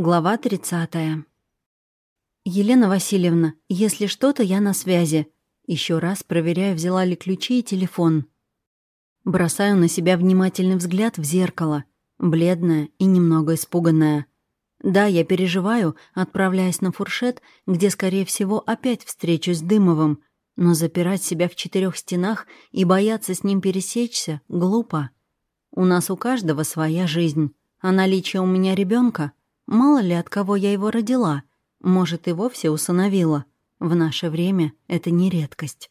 Глава 30. «Елена Васильевна, если что-то, я на связи». Еще раз проверяю, взяла ли ключи и телефон. Бросаю на себя внимательный взгляд в зеркало, бледная и немного испуганная. Да, я переживаю, отправляясь на фуршет, где, скорее всего, опять встречусь с Дымовым, но запирать себя в четырех стенах и бояться с ним пересечься — глупо. У нас у каждого своя жизнь, а наличие у меня ребенка Мало ли, от кого я его родила. Может, и вовсе усыновила. В наше время это не редкость.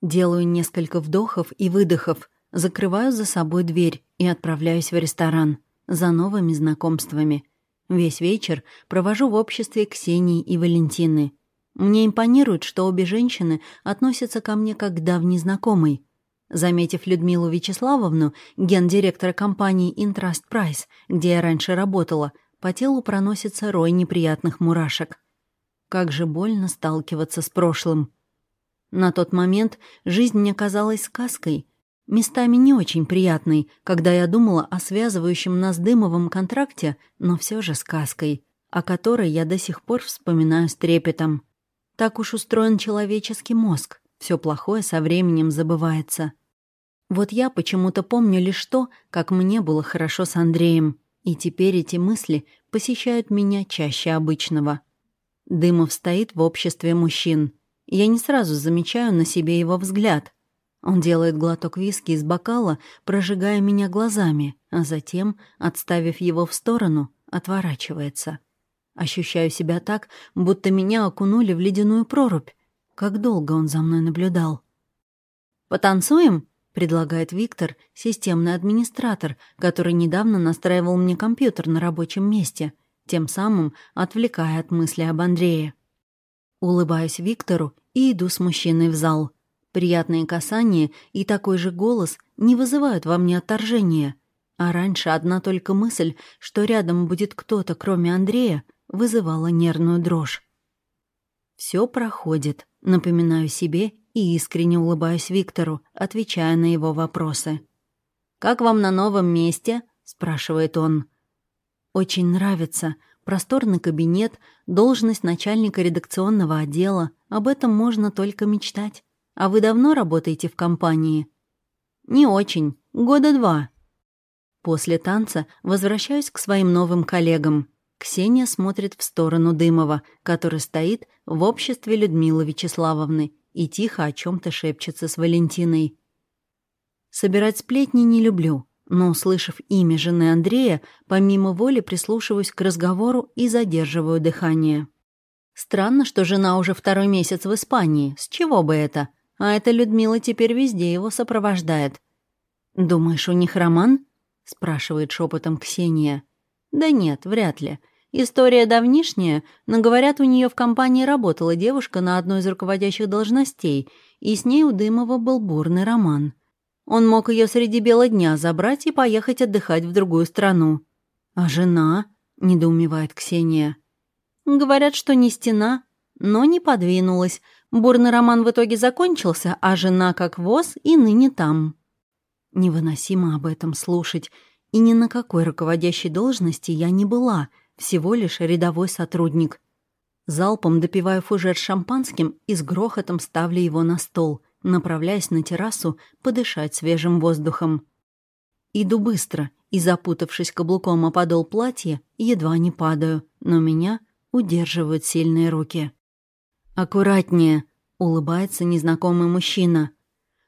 Делаю несколько вдохов и выдохов, закрываю за собой дверь и отправляюсь в ресторан за новыми знакомствами. Весь вечер провожу в обществе Ксении и Валентины. Мне импонирует, что обе женщины относятся ко мне как к давней знакомой. Заметив Людмилу Вячеславовну, гендиректора компании Intrust Price, где я раньше работала, по телу проносится рой неприятных мурашек. Как же больно сталкиваться с прошлым. На тот момент жизнь мне казалась сказкой, местами не очень приятной, когда я думала о связывающем нас дымовом контракте, но все же сказкой, о которой я до сих пор вспоминаю с трепетом. Так уж устроен человеческий мозг, все плохое со временем забывается. Вот я почему-то помню лишь то, как мне было хорошо с Андреем. И теперь эти мысли посещают меня чаще обычного. Дымов стоит в обществе мужчин. Я не сразу замечаю на себе его взгляд. Он делает глоток виски из бокала, прожигая меня глазами, а затем, отставив его в сторону, отворачивается. Ощущаю себя так, будто меня окунули в ледяную прорубь. Как долго он за мной наблюдал. «Потанцуем?» Предлагает Виктор, системный администратор, который недавно настраивал мне компьютер на рабочем месте, тем самым отвлекая от мысли об Андрее. Улыбаюсь Виктору и иду с мужчиной в зал. Приятные касания и такой же голос не вызывают во мне отторжения, а раньше одна только мысль, что рядом будет кто-то, кроме Андрея, вызывала нервную дрожь. Все проходит, напоминаю себе и искренне улыбаюсь Виктору, отвечая на его вопросы. «Как вам на новом месте?» — спрашивает он. «Очень нравится. Просторный кабинет, должность начальника редакционного отдела. Об этом можно только мечтать. А вы давно работаете в компании?» «Не очень. Года два». После танца возвращаюсь к своим новым коллегам. Ксения смотрит в сторону Дымова, который стоит в обществе Людмилы Вячеславовны и тихо о чем то шепчется с Валентиной. Собирать сплетни не люблю, но, услышав имя жены Андрея, помимо воли прислушиваюсь к разговору и задерживаю дыхание. Странно, что жена уже второй месяц в Испании. С чего бы это? А эта Людмила теперь везде его сопровождает. «Думаешь, у них роман?» — спрашивает шепотом Ксения. «Да нет, вряд ли. История давнишняя, но, говорят, у нее в компании работала девушка на одной из руководящих должностей, и с ней у Дымова был бурный роман. Он мог ее среди бела дня забрать и поехать отдыхать в другую страну. «А жена?» — недоумевает Ксения. «Говорят, что не стена, но не подвинулась. Бурный роман в итоге закончился, а жена как воз и ныне там». Невыносимо об этом слушать, и ни на какой руководящей должности я не была — всего лишь рядовой сотрудник. Залпом допиваю фужер шампанским и с грохотом ставлю его на стол, направляясь на террасу подышать свежим воздухом. Иду быстро и, запутавшись каблуком о подол платья, едва не падаю, но меня удерживают сильные руки. «Аккуратнее», — улыбается незнакомый мужчина.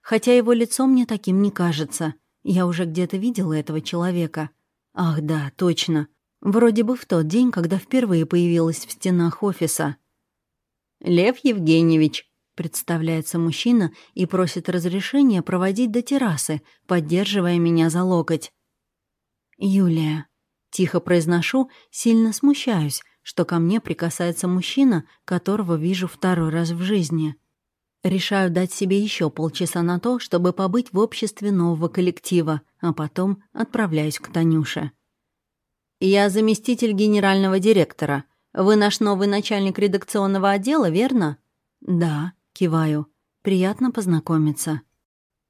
Хотя его лицо мне таким не кажется. Я уже где-то видела этого человека. Ах да, точно. Вроде бы в тот день, когда впервые появилась в стенах офиса. «Лев Евгеньевич», — представляется мужчина и просит разрешения проводить до террасы, поддерживая меня за локоть. «Юлия», — тихо произношу, сильно смущаюсь, что ко мне прикасается мужчина, которого вижу второй раз в жизни. Решаю дать себе еще полчаса на то, чтобы побыть в обществе нового коллектива, а потом отправляюсь к Танюше. «Я заместитель генерального директора. Вы наш новый начальник редакционного отдела, верно?» «Да», — киваю. «Приятно познакомиться».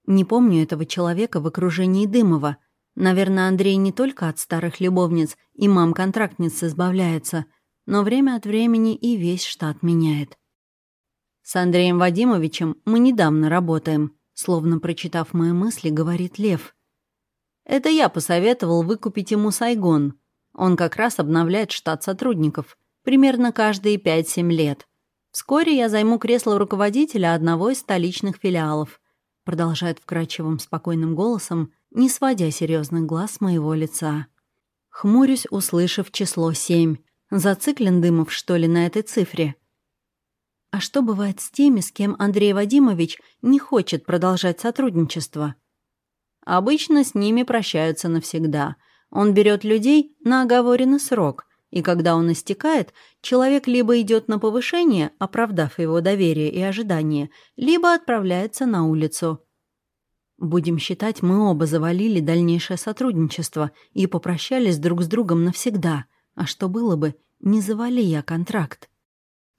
Не помню этого человека в окружении Дымова. Наверное, Андрей не только от старых любовниц и мам-контрактниц избавляется, но время от времени и весь штат меняет. С Андреем Вадимовичем мы недавно работаем, словно прочитав мои мысли, говорит Лев. Это я посоветовал выкупить ему Сайгон. Он как раз обновляет штат сотрудников, примерно каждые 5-7 лет. Вскоре я займу кресло руководителя одного из столичных филиалов, продолжает вкрадчивым спокойным голосом, не сводя серьезных глаз с моего лица. Хмурюсь, услышав число семь. Зациклен Дымов, что ли, на этой цифре? А что бывает с теми, с кем Андрей Вадимович не хочет продолжать сотрудничество? Обычно с ними прощаются навсегда. Он берет людей на оговоренный срок, и когда он истекает, человек либо идет на повышение, оправдав его доверие и ожидания, либо отправляется на улицу. Будем считать, мы оба завалили дальнейшее сотрудничество и попрощались друг с другом навсегда. А что было бы, не завали я контракт?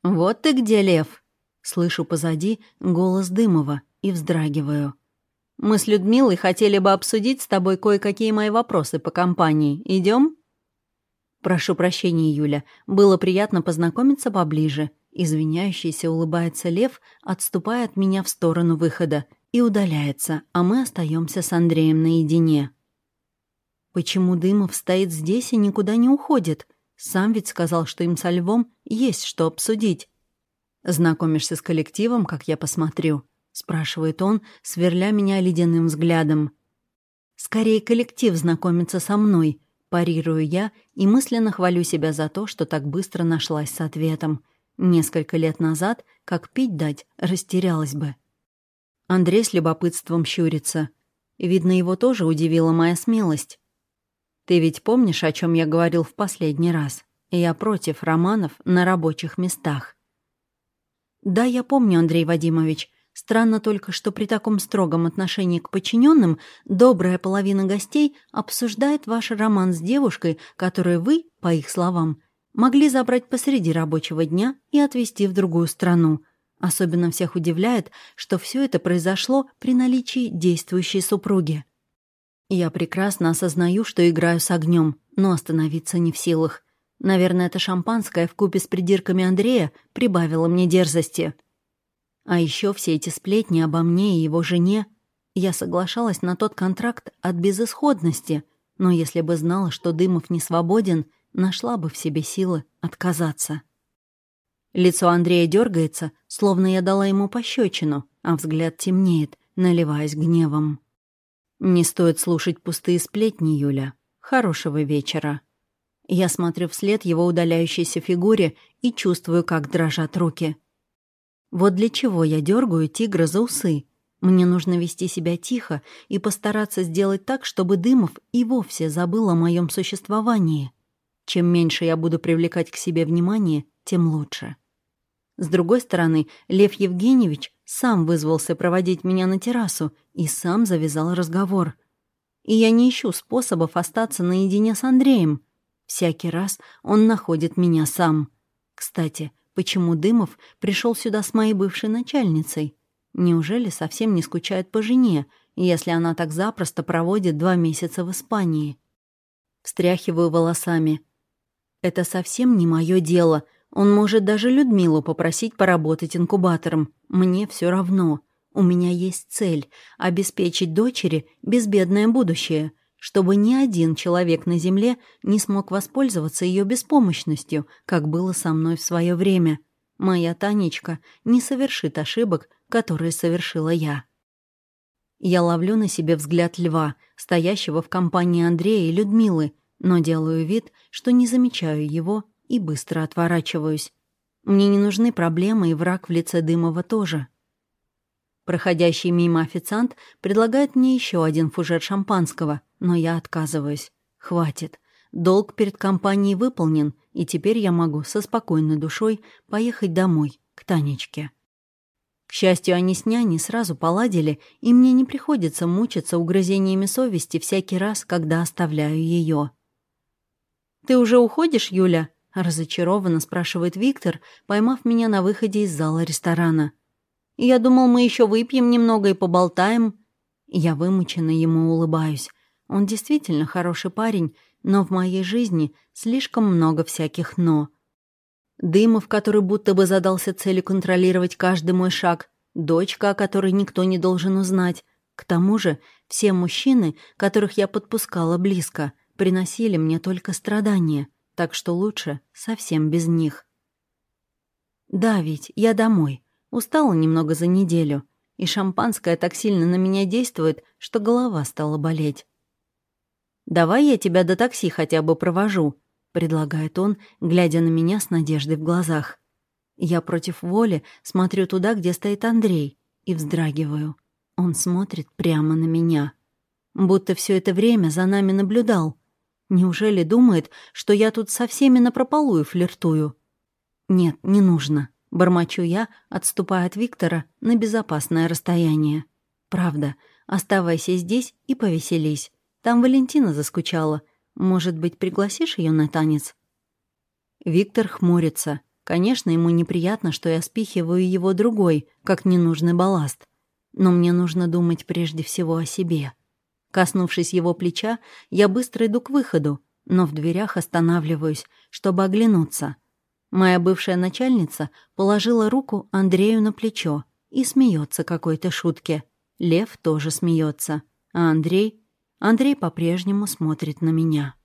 «Вот ты где, Лев!» Слышу позади голос Дымова и вздрагиваю. «Мы с Людмилой хотели бы обсудить с тобой кое-какие мои вопросы по компании. Идем? «Прошу прощения, Юля. Было приятно познакомиться поближе». Извиняющийся улыбается Лев, отступая от меня в сторону выхода, и удаляется, а мы остаемся с Андреем наедине. Почему Дымов стоит здесь и никуда не уходит? Сам ведь сказал, что им со Львом есть что обсудить. «Знакомишься с коллективом, как я посмотрю?» — спрашивает он, сверля меня ледяным взглядом. «Скорее коллектив знакомится со мной», — парирую я и мысленно хвалю себя за то, что так быстро нашлась с ответом. Несколько лет назад, как пить дать, растерялась бы. Андрей с любопытством щурится. Видно, его тоже удивила моя смелость. «Ты ведь помнишь, о чем я говорил в последний раз? Я против романов на рабочих местах». «Да, я помню, Андрей Вадимович. Странно только, что при таком строгом отношении к подчиненным добрая половина гостей обсуждает ваш роман с девушкой, которую вы, по их словам, могли забрать посреди рабочего дня и отвезти в другую страну. Особенно всех удивляет, что все это произошло при наличии действующей супруги. Я прекрасно осознаю, что играю с огнем, но остановиться не в силах. Наверное, это шампанское в купе с придирками Андрея прибавило мне дерзости. А еще все эти сплетни обо мне и его жене. Я соглашалась на тот контракт от безысходности, но если бы знала, что Дымов не свободен, нашла бы в себе силы отказаться. Лицо Андрея дергается, словно я дала ему пощечину, а взгляд темнеет, наливаясь гневом. Не стоит слушать пустые сплетни, Юля. Хорошего вечера. Я смотрю вслед его удаляющейся фигуре и чувствую, как дрожат руки. Вот для чего я дергаю тигра за усы. Мне нужно вести себя тихо и постараться сделать так, чтобы Дымов и вовсе забыл о моем существовании. Чем меньше я буду привлекать к себе внимание, тем лучше. С другой стороны, Лев Евгеньевич сам вызвался проводить меня на террасу и сам завязал разговор. И я не ищу способов остаться наедине с Андреем. Всякий раз он находит меня сам. Кстати, почему Дымов пришел сюда с моей бывшей начальницей? Неужели совсем не скучает по жене, если она так запросто проводит два месяца в Испании? Встряхиваю волосами. Это совсем не мое дело — он может даже Людмилу попросить поработать инкубатором. Мне все равно. У меня есть цель — обеспечить дочери безбедное будущее, чтобы ни один человек на Земле не смог воспользоваться ее беспомощностью, как было со мной в свое время. Моя Танечка не совершит ошибок, которые совершила я. Я ловлю на себе взгляд льва, стоящего в компании Андрея и Людмилы, но делаю вид, что не замечаю его и быстро отворачиваюсь. Мне не нужны проблемы и враг в лице Дымова тоже. Проходящий мимо официант предлагает мне еще один фужер шампанского, но я отказываюсь. Хватит. Долг перед компанией выполнен, и теперь я могу со спокойной душой поехать домой, к Танечке. К счастью, они с няней сразу поладили, и мне не приходится мучиться угрызениями совести всякий раз, когда оставляю ее. «Ты уже уходишь, Юля?» Разочарованно спрашивает Виктор, поймав меня на выходе из зала ресторана. «Я думал, мы еще выпьем немного и поболтаем». Я вымученно ему улыбаюсь. Он действительно хороший парень, но в моей жизни слишком много всяких «но». Дымов, который будто бы задался целью контролировать каждый мой шаг, дочка, о которой никто не должен узнать. К тому же все мужчины, которых я подпускала близко, приносили мне только страдания, так что лучше совсем без них. Да, ведь я домой. Устала немного за неделю, и шампанское так сильно на меня действует, что голова стала болеть. «Давай я тебя до такси хотя бы провожу», — предлагает он, глядя на меня с надеждой в глазах. Я против воли смотрю туда, где стоит Андрей, и вздрагиваю. Он смотрит прямо на меня. Будто все это время за нами наблюдал. Неужели думает, что я тут со всеми напропалую флиртую? Нет, не нужно. Бормочу я, отступая от Виктора на безопасное расстояние. Правда, оставайся здесь и повеселись. Там Валентина заскучала. Может быть, пригласишь ее на танец?» Виктор хмурится. Конечно, ему неприятно, что я спихиваю его другой, как ненужный балласт. Но мне нужно думать прежде всего о себе. Коснувшись его плеча, я быстро иду к выходу, но в дверях останавливаюсь, чтобы оглянуться. Моя бывшая начальница положила руку Андрею на плечо и смеется какой-то шутке. Лев тоже смеется, а Андрей Андрей по-прежнему смотрит на меня.